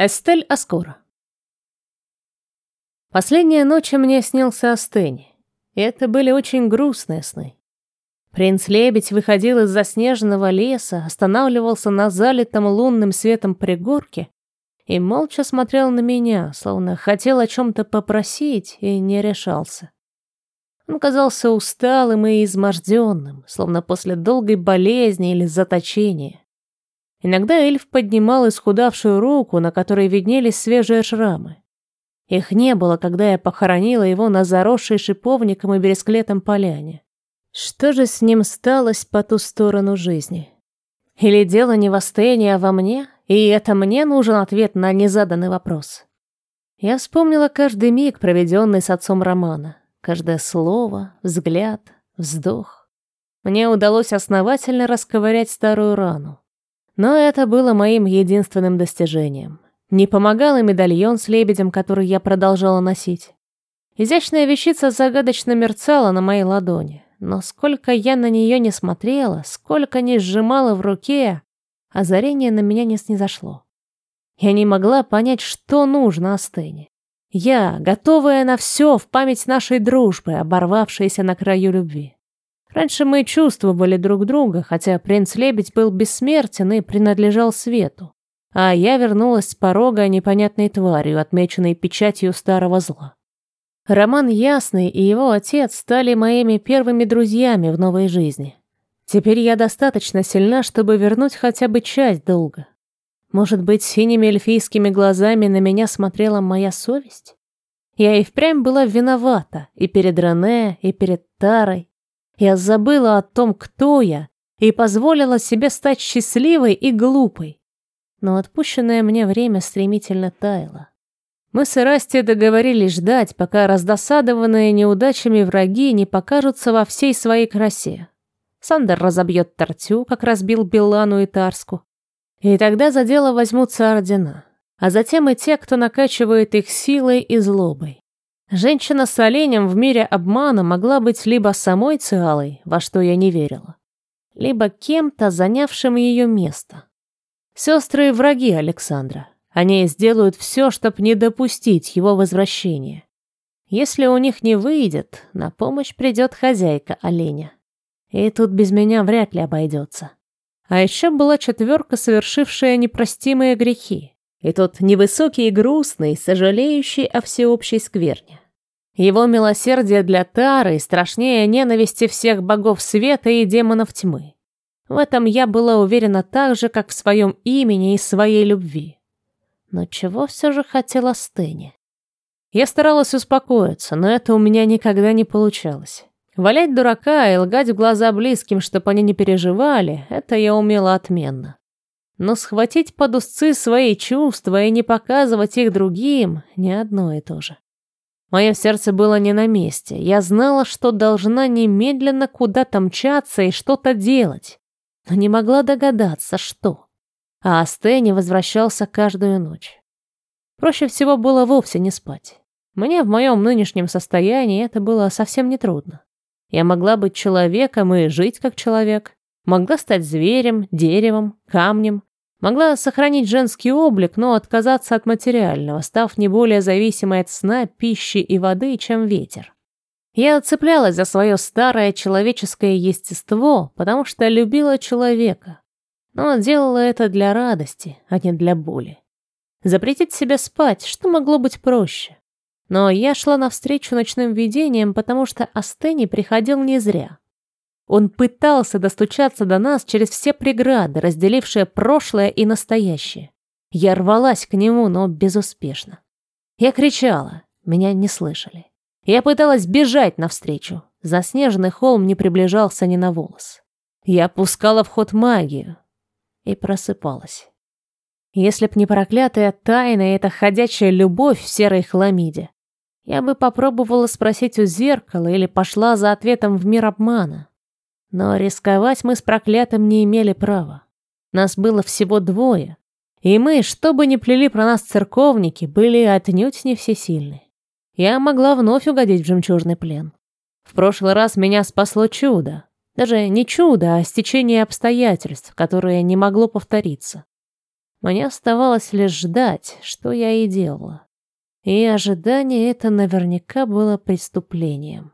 Эстель Аскора. Последняя ночь мне снился Астени, и это были очень грустные сны. Принц-лебедь выходил из заснеженного леса, останавливался на залитом лунным светом пригорке и молча смотрел на меня, словно хотел о чем-то попросить и не решался. Он казался усталым и изможденным, словно после долгой болезни или заточения. Иногда эльф поднимал исхудавшую руку, на которой виднелись свежие шрамы. Их не было, когда я похоронила его на заросшей шиповником и бересклетом поляне. Что же с ним сталось по ту сторону жизни? Или дело не в Астене, а во мне, и это мне нужен ответ на незаданный вопрос? Я вспомнила каждый миг, проведенный с отцом Романа. Каждое слово, взгляд, вздох. Мне удалось основательно расковырять старую рану. Но это было моим единственным достижением. Не помогал и медальон с лебедем, который я продолжала носить. Изящная вещица загадочно мерцала на моей ладони, но сколько я на нее не смотрела, сколько не сжимала в руке, озарение на меня не снизошло. Я не могла понять, что нужно Астене. Я, готовая на все в память нашей дружбы, оборвавшейся на краю любви. Раньше мы чувствовали друг друга, хотя принц-лебедь был бессмертен и принадлежал свету. А я вернулась с порога непонятной тварью, отмеченной печатью старого зла. Роман Ясный и его отец стали моими первыми друзьями в новой жизни. Теперь я достаточно сильна, чтобы вернуть хотя бы часть долга. Может быть, синими эльфийскими глазами на меня смотрела моя совесть? Я и впрямь была виновата и перед Рене, и перед Тарой, я забыла о том, кто я, и позволила себе стать счастливой и глупой. Но отпущенное мне время стремительно таяло. Мы с Ирасти договорились ждать, пока раздосадованные неудачами враги не покажутся во всей своей красе. Сандер разобьет Тортю, как разбил Беллану и Тарску. И тогда за дело возьмутся ордена, а затем и те, кто накачивает их силой и злобой. Женщина с оленем в мире обмана могла быть либо самой Циалой, во что я не верила, либо кем-то, занявшим ее место. Сестры и враги Александра. Они сделают все, чтобы не допустить его возвращения. Если у них не выйдет, на помощь придет хозяйка оленя. И тут без меня вряд ли обойдется. А еще была четверка, совершившая непростимые грехи. И тот невысокий и грустный, сожалеющий о всеобщей скверне. Его милосердие для Тары страшнее ненависти всех богов света и демонов тьмы. В этом я была уверена так же, как в своем имени и своей любви. Но чего все же хотела Стэнни? Я старалась успокоиться, но это у меня никогда не получалось. Валять дурака и лгать в глаза близким, чтобы они не переживали, это я умела отменно. Но схватить под узцы свои чувства и не показывать их другим — не одно и то же. Мое сердце было не на месте. Я знала, что должна немедленно куда-то мчаться и что-то делать, но не могла догадаться, что. А Астене возвращался каждую ночь. Проще всего было вовсе не спать. Мне в моем нынешнем состоянии это было совсем нетрудно. Я могла быть человеком и жить как человек, могла стать зверем, деревом, камнем, Могла сохранить женский облик, но отказаться от материального, став не более зависимой от сна, пищи и воды, чем ветер. Я цеплялась за свое старое человеческое естество, потому что любила человека, но делала это для радости, а не для боли. Запретить себе спать, что могло быть проще? Но я шла навстречу ночным видениям, потому что Астени приходил не зря. Он пытался достучаться до нас через все преграды, разделившие прошлое и настоящее. Я рвалась к нему, но безуспешно. Я кричала, меня не слышали. Я пыталась бежать навстречу. Заснеженный холм не приближался ни на волос. Я пускала в ход магию и просыпалась. Если б не проклятая тайна и эта ходячая любовь в серой хламиде, я бы попробовала спросить у зеркала или пошла за ответом в мир обмана. Но рисковать мы с проклятым не имели права. Нас было всего двое, и мы, что бы ни плели про нас церковники, были отнюдь не всесильны. Я могла вновь угодить в жемчужный плен. В прошлый раз меня спасло чудо. Даже не чудо, а стечение обстоятельств, которое не могло повториться. Мне оставалось лишь ждать, что я и делала. И ожидание это наверняка было преступлением.